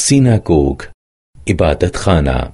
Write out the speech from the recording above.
سیناگوگ عبادت خانه